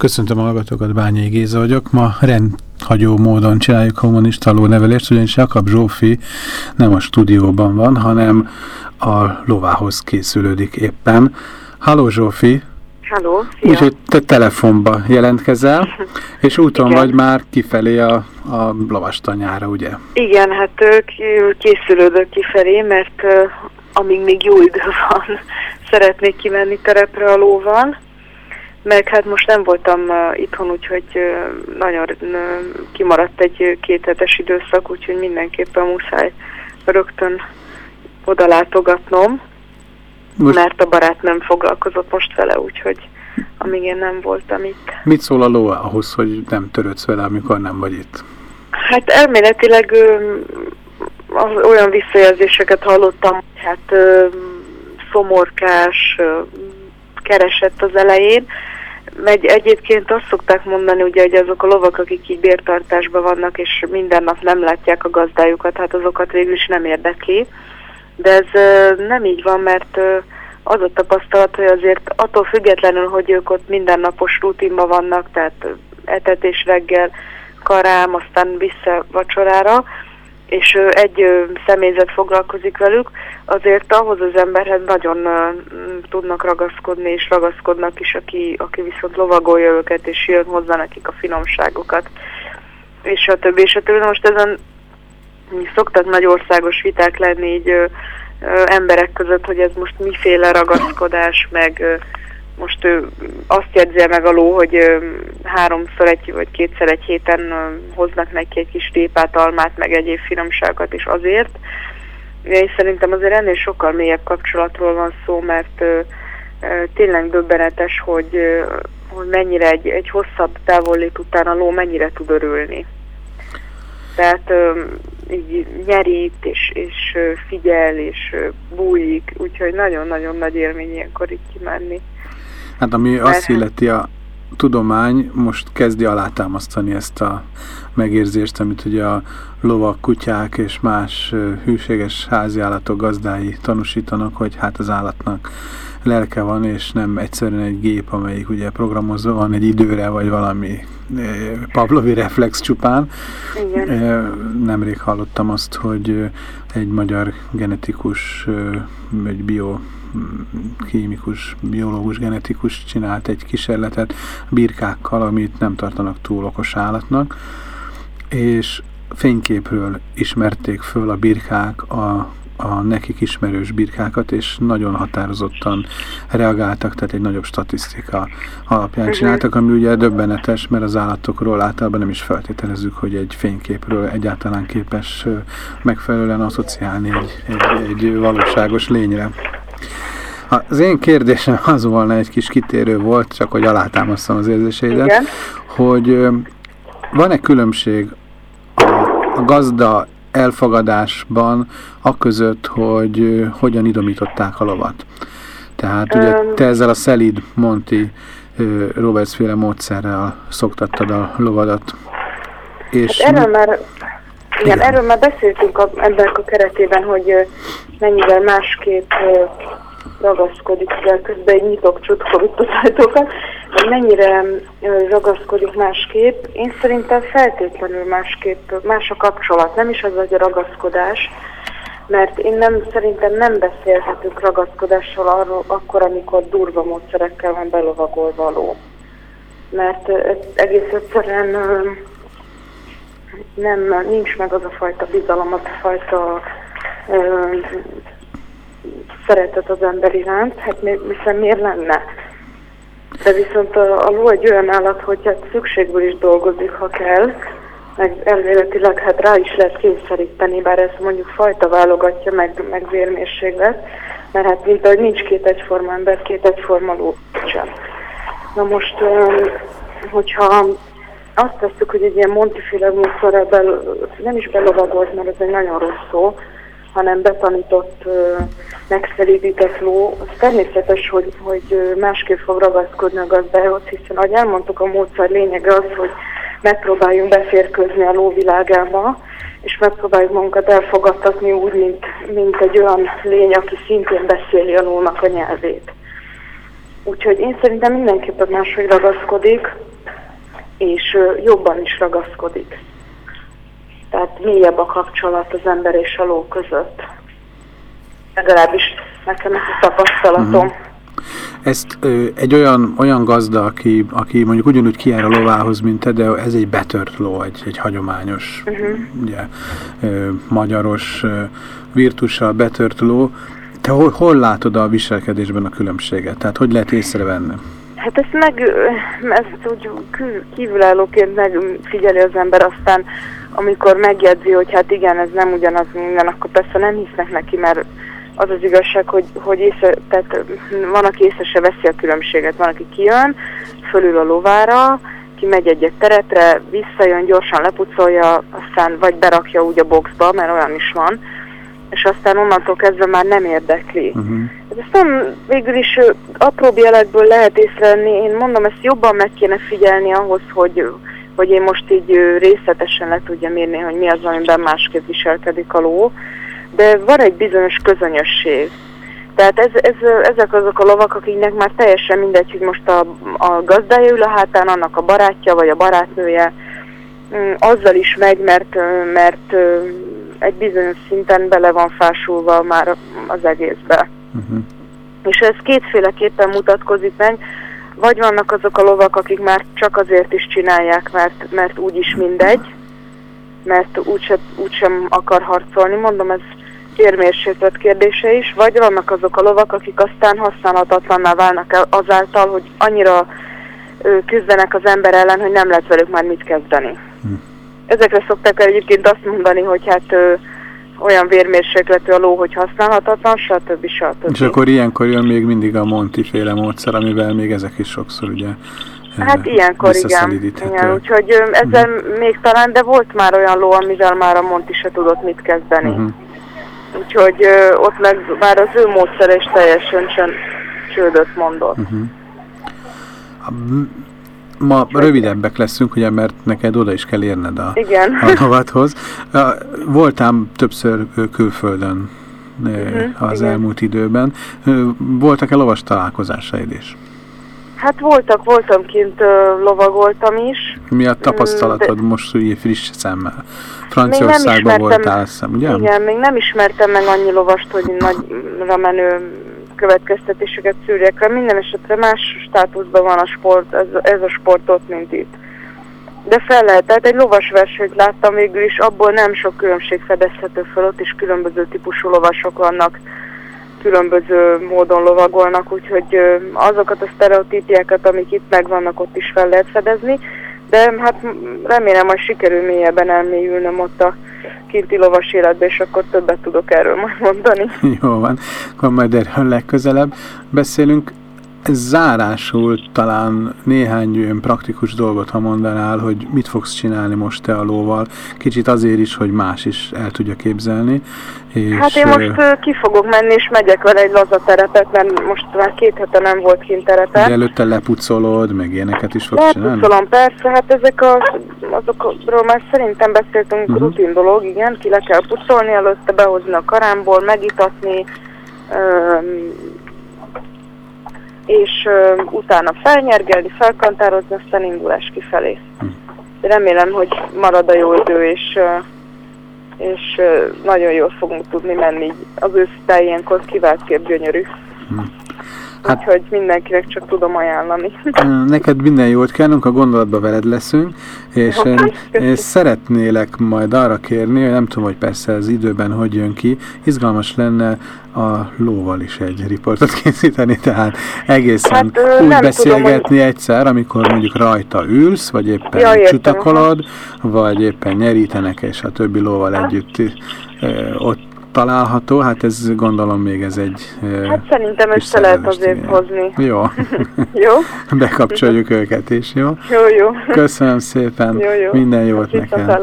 Köszöntöm a hallgatókat, Bányai Géza vagyok. Ma rendhagyó módon csináljuk a humanista nevelést, ugyanis Jakab Zsófi nem a stúdióban van, hanem a lovához készülődik éppen. Halló Zsófi! Halló, Úgyhogy te telefonba jelentkezel, és úton Igen. vagy már kifelé a, a lovastanyára, ugye? Igen, hát készülődök kifelé, mert amíg még jó idő van, szeretnék kimenni terepre a lóval meg hát most nem voltam uh, itthon, úgyhogy uh, nagyon uh, kimaradt egy kéthetes időszak, úgyhogy mindenképpen muszáj rögtön oda látogatnom, most... mert a barát nem foglalkozott most vele, úgyhogy amíg én nem voltam itt. Mit szól a ló ahhoz, hogy nem törődsz vele, amikor nem vagy itt? Hát elméletileg olyan visszajelzéseket hallottam, hogy hát szomorkás, keresett az elején, meg egyébként azt szokták mondani, ugye, hogy azok a lovak, akik így bértartásban vannak, és minden nap nem látják a gazdájukat, hát azokat végül is nem érdekli. De ez nem így van, mert az a tapasztalat, hogy azért attól függetlenül, hogy ők ott mindennapos rutinban vannak, tehát etetés reggel, karám, aztán vissza vacsorára, és egy személyzet foglalkozik velük, azért ahhoz az emberhez nagyon tudnak ragaszkodni, és ragaszkodnak is, aki, aki viszont lovagolja őket, és jön hozzá nekik a finomságokat, és a többi, és a többi. Most ezen szoktak nagy országos viták lenni így ö, ö, emberek között, hogy ez most miféle ragaszkodás, meg ö, most ő azt jegyzi meg a ló, hogy háromszor egy vagy kétszer egy héten hoznak neki egy kis tépát, almát, meg egyéb finomságokat is azért. Én szerintem azért ennél sokkal mélyebb kapcsolatról van szó, mert tényleg döbbenetes, hogy, hogy mennyire egy, egy hosszabb távollét után a ló mennyire tud örülni. Tehát így nyerít, és, és figyel, és bújik, úgyhogy nagyon-nagyon nagy élmény ilyenkor így kimenni. Hát ami Mert azt illeti a tudomány most kezdi alátámasztani ezt a megérzést, amit ugye a lovak, kutyák és más hűséges háziállatok gazdái tanúsítanak, hogy hát az állatnak lelke van, és nem egyszerűen egy gép, amelyik ugye programozva van egy időre, vagy valami Pavlovi reflex csupán. Igen. Nemrég hallottam azt, hogy egy magyar genetikus, egy bio kémikus, biológus, genetikus csinált egy kísérletet birkákkal, amit nem tartanak túl okos állatnak, és fényképről ismerték föl a birkák a, a nekik ismerős birkákat, és nagyon határozottan reagáltak, tehát egy nagyobb statisztika alapján mhm. csináltak, ami ugye döbbenetes, mert az állatokról általában nem is feltételezzük, hogy egy fényképről egyáltalán képes megfelelően asszociálni egy, egy, egy valóságos lényre. Az én kérdésem az volna, egy kis kitérő volt, csak hogy alátámasztom az érzéseidet, Igen. hogy van-e különbség a, gazda elfogadásban a között, hogy hogyan idomították a lovat? Tehát ugye te ezzel a szelid Monti Roberts féle módszerrel szoktattad a lovadat. És hát erről már igen, igen, erről már beszéltünk a, ennek a keretében, hogy mennyivel másképp ragaszkodik, de közben egy nyitok csutkovít az ajtókat, hogy mennyire ragaszkodik másképp. Én szerintem feltétlenül másképp, más a kapcsolat, nem is az, hogy a ragaszkodás, mert én nem, szerintem nem beszélhetünk ragaszkodással arról akkor, amikor durva módszerekkel van belovagolva a. Mert egész egyszerűen nem, nincs meg az a fajta bizalom, az a fajta szeretet az ember iránt, hát hiszen miért lenne? De viszont a, a ló egy olyan állat, hogy hát szükségből is dolgozik, ha kell, meg elméletileg hát rá is lehet kényszeríteni, bár ezt mondjuk fajta válogatja, meg, meg vérmérséklet, mert hát mint ahogy nincs két egyforma ember, két egyforma ló sem. Na most, hogyha azt tesszük, hogy egy ilyen montiféle módszerrel nem is belovagolt, mert ez egy nagyon rossz szó, hanem betanított, megszelídített ló, az természetes, hogy, hogy másképp fog ragaszkodni a gazdához, hiszen ahogy elmondtuk, a módszer lényege az, hogy megpróbáljunk beférkőzni a lóvilágába, és megpróbáljuk magunkat elfogadtatni úgy, mint, mint egy olyan lény, aki szintén beszéli a lónak a nyelvét. Úgyhogy én szerintem mindenképpen máshogy ragaszkodik, és jobban is ragaszkodik. Tehát mélyebb a kapcsolat az ember és a ló között. Legalábbis nekem ez a tapasztalatom. Uh-huh. Ezt ö, egy olyan, olyan gazda, aki, aki mondjuk ugyanúgy kijár a lovához, mint te, de ez egy betört ló, egy, egy hagyományos, uh-huh. ugye, ö, magyaros ö, virtussal betört ló. Te hol, hol látod a viselkedésben a különbséget? Tehát hogy lehet észrevenni? Hát ezt meg, ezt úgy kívülállóként megfigyeli az ember, aztán amikor megjegyzi, hogy hát igen, ez nem ugyanaz minden, akkor persze nem hisznek neki, mert az az igazság, hogy, hogy észre, tehát van, aki észre se veszi a különbséget, van, aki kijön, fölül a lovára, kimegy egy teretre, visszajön, gyorsan lepucolja, aztán vagy berakja úgy a boxba, mert olyan is van, és aztán onnantól kezdve már nem érdekli. Uh-huh. Ezt nem végül is apró jelekből lehet észrevenni, én mondom, ezt jobban meg kéne figyelni ahhoz, hogy, hogy én most így részletesen le tudjam írni, hogy mi az, amiben másképp viselkedik a ló, de van egy bizonyos közönösség. Tehát ez, ez, ezek azok a lovak, akiknek már teljesen mindegy, hogy most a, a gazdája ül a hátán, annak a barátja vagy a barátnője, mm, azzal is megy, mert, mert egy bizonyos szinten bele van fásulva már az egészbe. Uh-huh. És ez kétféleképpen mutatkozik meg, vagy vannak azok a lovak, akik már csak azért is csinálják, mert, mert úgyis mindegy, mert úgysem, úgysem akar harcolni. Mondom, ez érmérséklet kérdése is, vagy vannak azok a lovak, akik aztán használhatatlanná válnak el azáltal, hogy annyira küzdenek az ember ellen, hogy nem lehet velük már mit kezdeni. Hm. Ezekre szokták egyébként azt mondani, hogy hát olyan vérmérsékletű a ló, hogy használhatatlan, stb. stb. És akkor ilyenkor jön még mindig a Monti féle módszer, amivel még ezek is sokszor ugye Hát ilyenkor igen. igen. Úgyhogy ezzel uh-huh. még talán, de volt már olyan ló, amivel már a Monti se tudott mit kezdeni. Uh-huh. Úgyhogy ö, ott meg már az ő módszer is teljesen csön, csődöt mondott. Uh-huh. Ma rövidebbek leszünk, ugye, mert neked oda is kell érned a, Igen. a lovathoz. Voltám többször külföldön uh-huh. az Igen. elmúlt időben. Voltak-e lovas találkozásaid is? Hát voltak, voltam kint, lovagoltam is. Mi a tapasztalatod de... most ugye friss szemmel? Franciaországban voltál, szem, ugye? Igen, még nem ismertem meg annyi lovast, hogy nagyra menő következtetéseket szűrjek le. Minden esetre más státuszban van a sport, ez, ez a sport ott, mint itt. De fel lehet, tehát egy lovas versenyt láttam végül is, abból nem sok különbség fedezhető fel, ott is különböző típusú lovasok vannak különböző módon lovagolnak, úgyhogy azokat a sztereotípiákat, amik itt megvannak, ott is fel lehet fedezni, de hát remélem, hogy sikerül mélyebben elmélyülnöm ott a kinti lovas életbe, és akkor többet tudok erről majd mondani. Jó van, akkor majd erről legközelebb beszélünk zárásul talán néhány olyan praktikus dolgot, ha mondanál, hogy mit fogsz csinálni most te a lóval, kicsit azért is, hogy más is el tudja képzelni. És hát én most ki fogok menni, és megyek vele egy terepet, mert most már két hete nem volt kint terepe. De előtte lepucolod, meg ilyeneket is fogsz csinálni? Lepucolom, persze, hát ezek a, azokról már szerintem beszéltünk, uh-huh. rutin dolog, igen, ki le kell pucolni, előtte behozni a karámból, megitatni, és uh, utána felnyergelni, felkantározni, aztán indulás kifelé. Remélem, hogy marad a jó idő, és, uh, és uh, nagyon jól fogunk tudni menni. Az ősz ilyenkor kiváltképp gyönyörű. Hm. Hát, Úgyhogy mindenkinek csak tudom ajánlani. Neked minden jót kívánunk, a gondolatba veled leszünk, és én, én szeretnélek majd arra kérni, hogy nem tudom, hogy persze az időben hogy jön ki, izgalmas lenne a lóval is egy riportot készíteni, tehát egészen hát, úgy beszélgetni tudom, egyszer, amikor mondjuk rajta ülsz, vagy éppen ja, csutakolod, vagy éppen nyerítenek, és a többi lóval együtt ott található, hát ez gondolom még ez egy... Hát szerintem össze lehet azért igen. hozni. Jó. jó? Bekapcsoljuk őket is, jó? Jó, jó. Köszönöm szépen. Jó, jó. Minden jót neked.